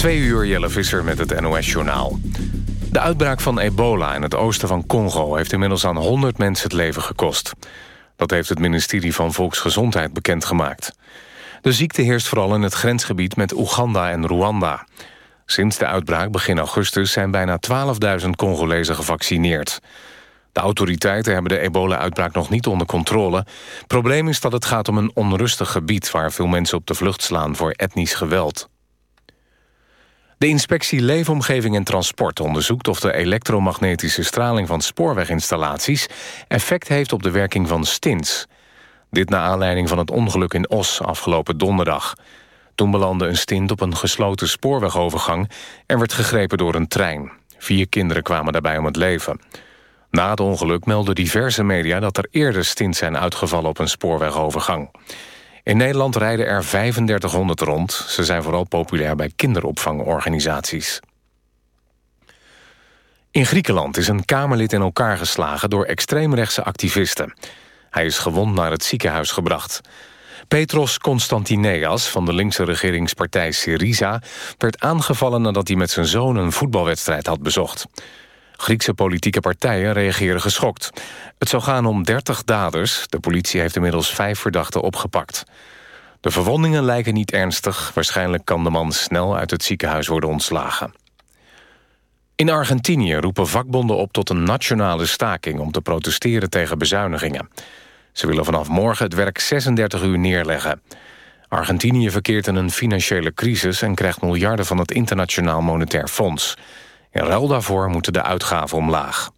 Twee uur Jelle Visser met het NOS-journaal. De uitbraak van ebola in het oosten van Congo... heeft inmiddels aan 100 mensen het leven gekost. Dat heeft het ministerie van Volksgezondheid bekendgemaakt. De ziekte heerst vooral in het grensgebied met Oeganda en Rwanda. Sinds de uitbraak begin augustus zijn bijna 12.000 Congolezen gevaccineerd. De autoriteiten hebben de ebola-uitbraak nog niet onder controle. Probleem is dat het gaat om een onrustig gebied... waar veel mensen op de vlucht slaan voor etnisch geweld. De inspectie Leefomgeving en Transport onderzoekt of de elektromagnetische straling van spoorweginstallaties effect heeft op de werking van stints. Dit na aanleiding van het ongeluk in Os afgelopen donderdag. Toen belandde een stint op een gesloten spoorwegovergang en werd gegrepen door een trein. Vier kinderen kwamen daarbij om het leven. Na het ongeluk melden diverse media dat er eerder stints zijn uitgevallen op een spoorwegovergang. In Nederland rijden er 3500 rond. Ze zijn vooral populair bij kinderopvangorganisaties. In Griekenland is een Kamerlid in elkaar geslagen door extreemrechtse activisten. Hij is gewond naar het ziekenhuis gebracht. Petros Constantineas van de linkse regeringspartij Syriza... werd aangevallen nadat hij met zijn zoon een voetbalwedstrijd had bezocht. Griekse politieke partijen reageren geschokt. Het zou gaan om 30 daders. De politie heeft inmiddels vijf verdachten opgepakt. De verwondingen lijken niet ernstig. Waarschijnlijk kan de man snel uit het ziekenhuis worden ontslagen. In Argentinië roepen vakbonden op tot een nationale staking... om te protesteren tegen bezuinigingen. Ze willen vanaf morgen het werk 36 uur neerleggen. Argentinië verkeert in een financiële crisis... en krijgt miljarden van het Internationaal Monetair Fonds. In ruil daarvoor moeten de uitgaven omlaag.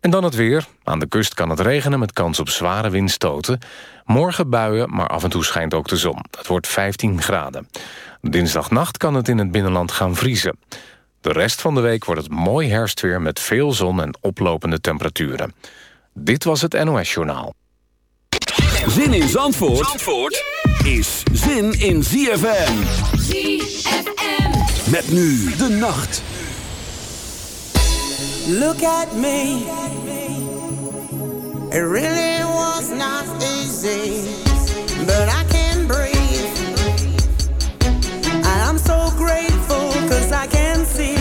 En dan het weer. Aan de kust kan het regenen met kans op zware windstoten. Morgen buien, maar af en toe schijnt ook de zon. Het wordt 15 graden. Dinsdagnacht kan het in het binnenland gaan vriezen. De rest van de week wordt het mooi herfstweer met veel zon en oplopende temperaturen. Dit was het NOS Journaal. Zin in Zandvoort, Zandvoort is zin in ZFM. ZFM. Met nu de nacht. Look at me. It really was not easy, but I can breathe. I'm so grateful because I can see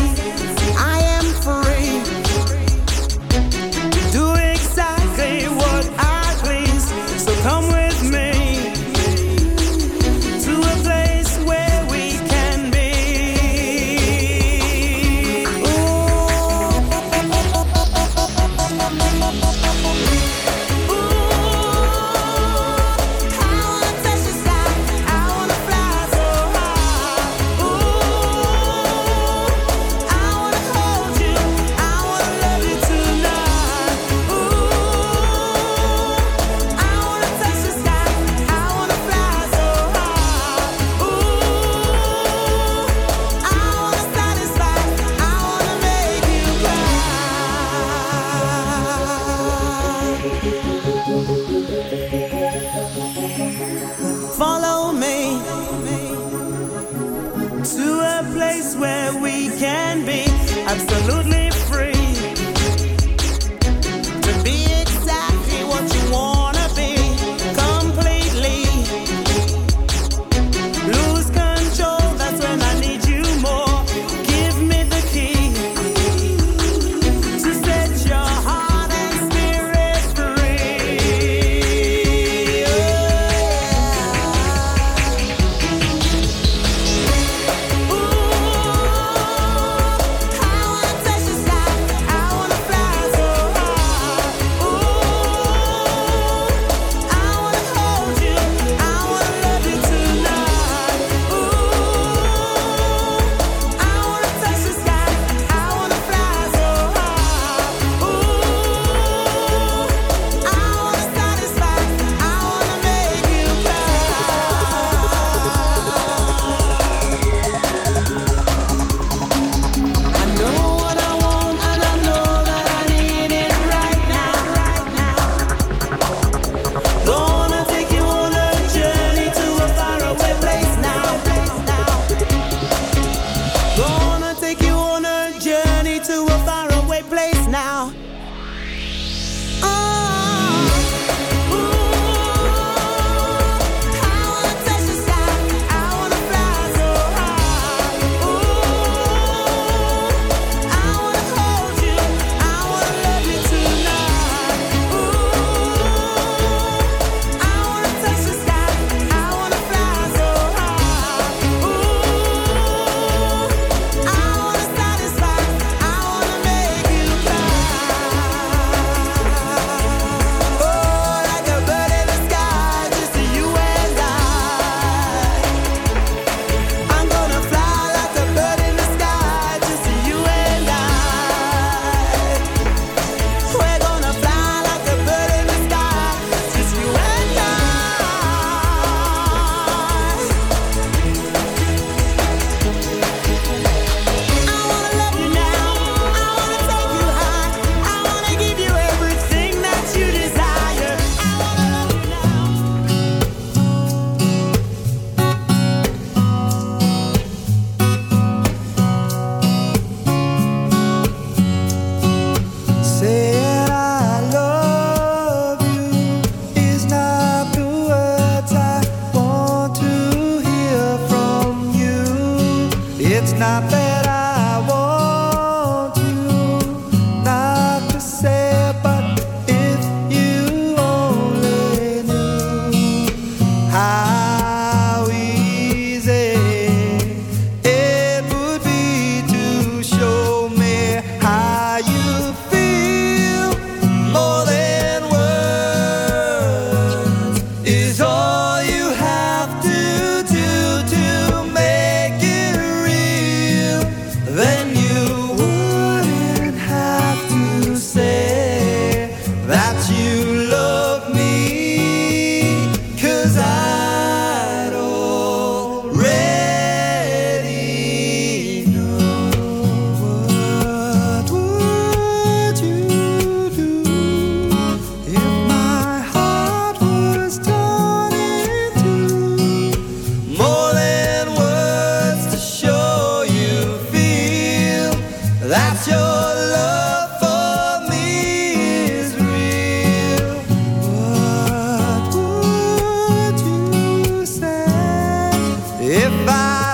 goodbye.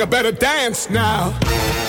I better dance now.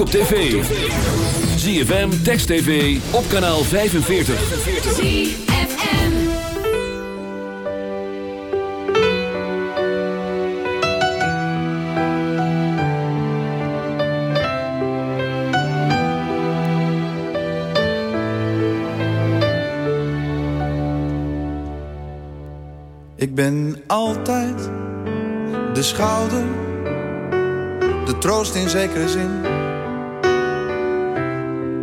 Ook op tv. ZFM, Text TV, op kanaal 45. ZFM. Ik ben altijd de schouder, de troost in zekere zin.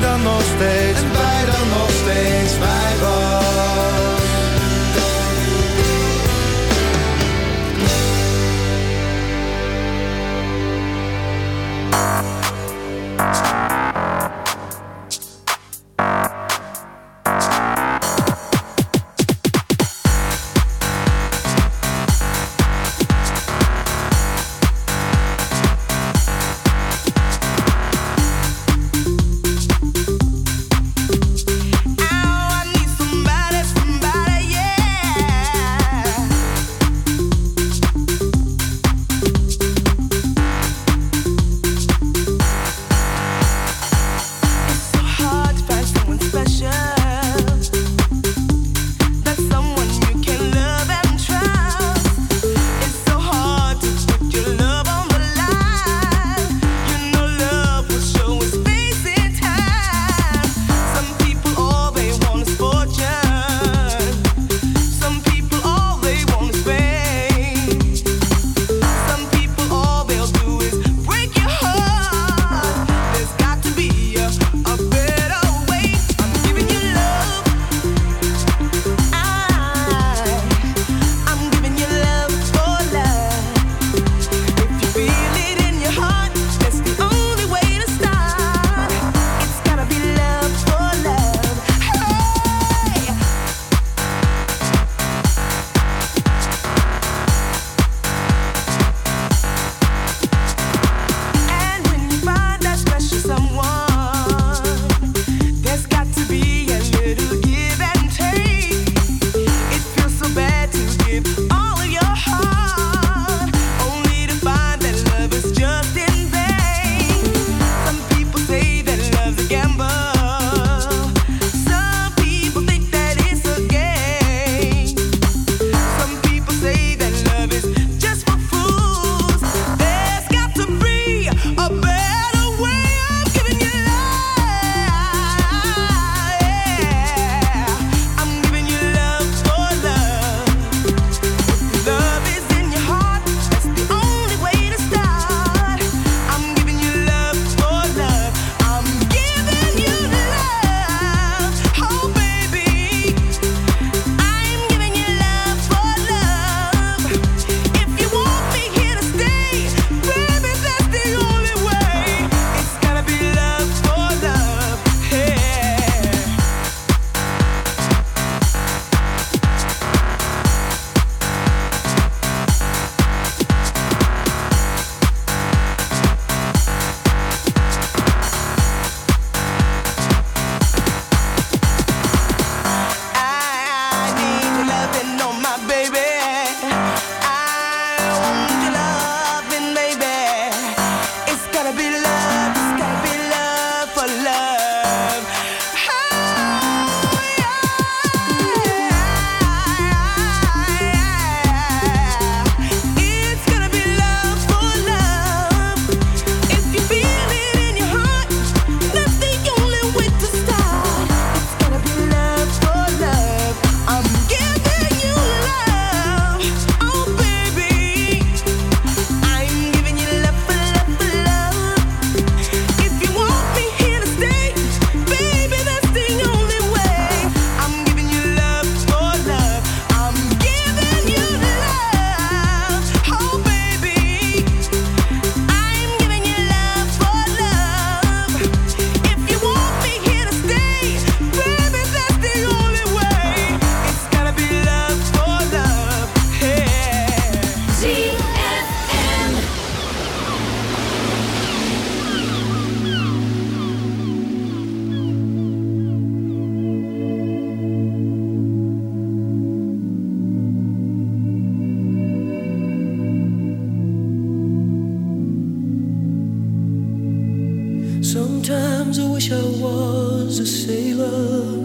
dan nog steeds. En wij dan nog wish I was a sailor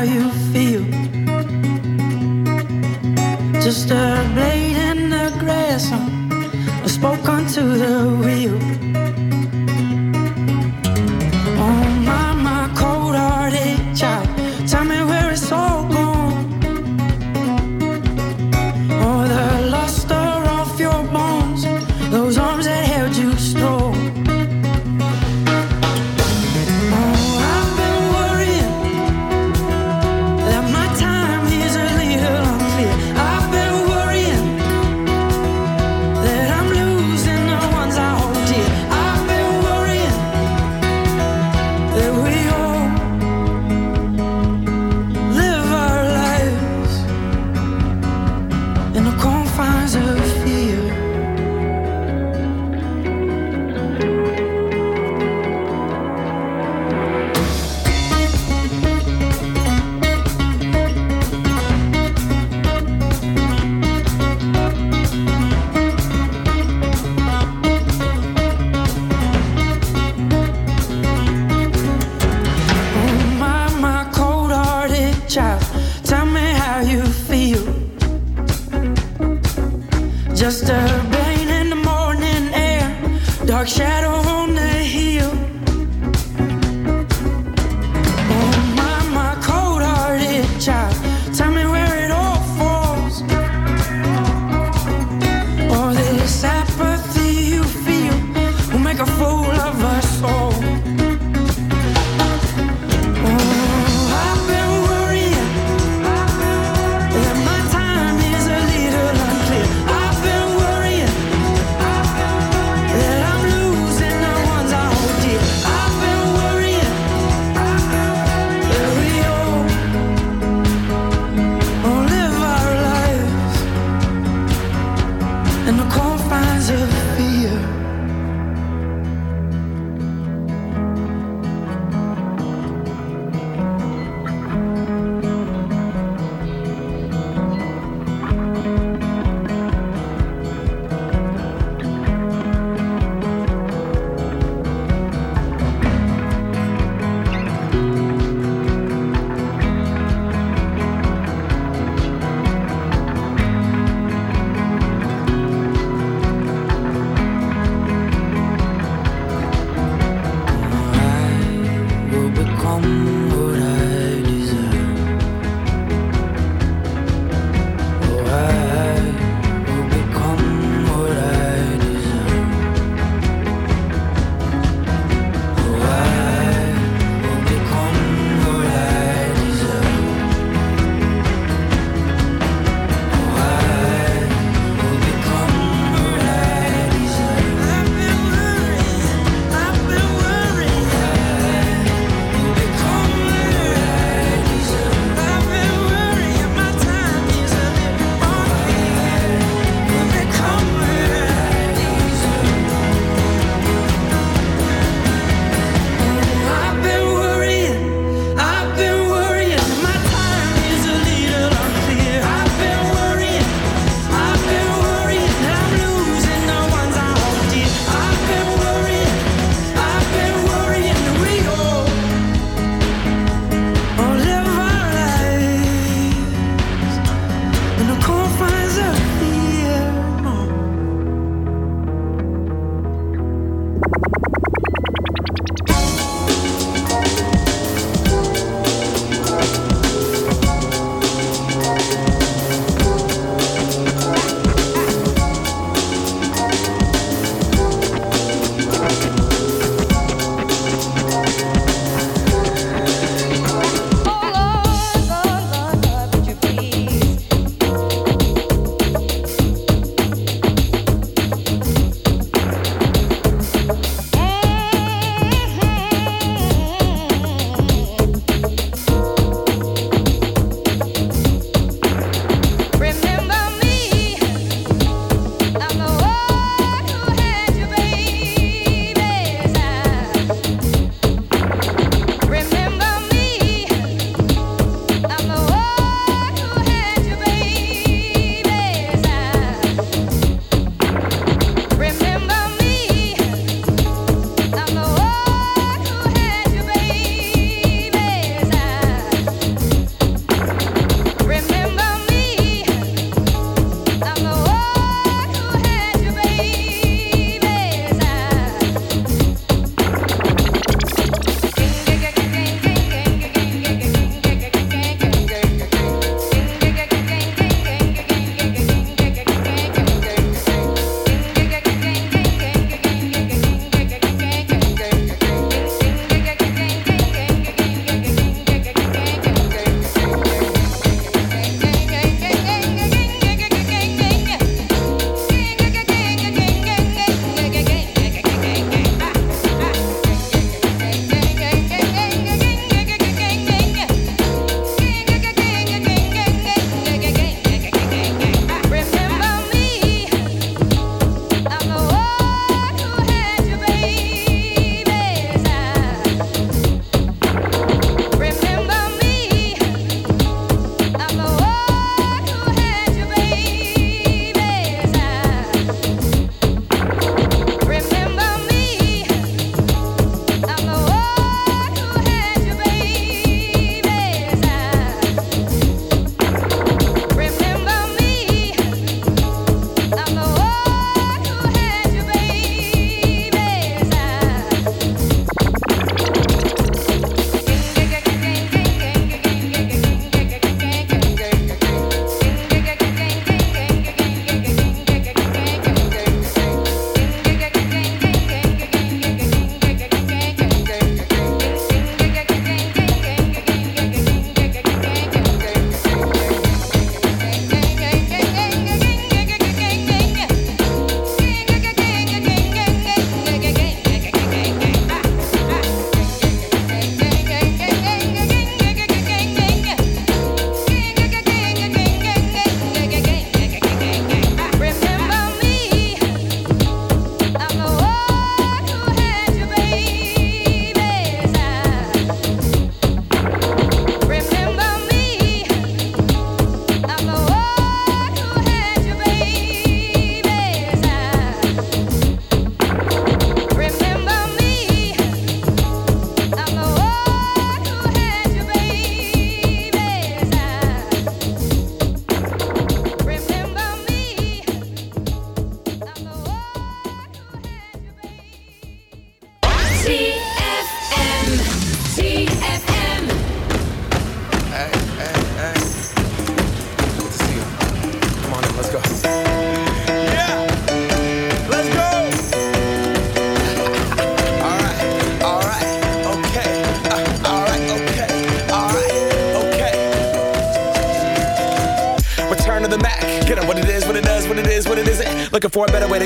how you feel. Just a blade in the grass, I spoke onto the wheel.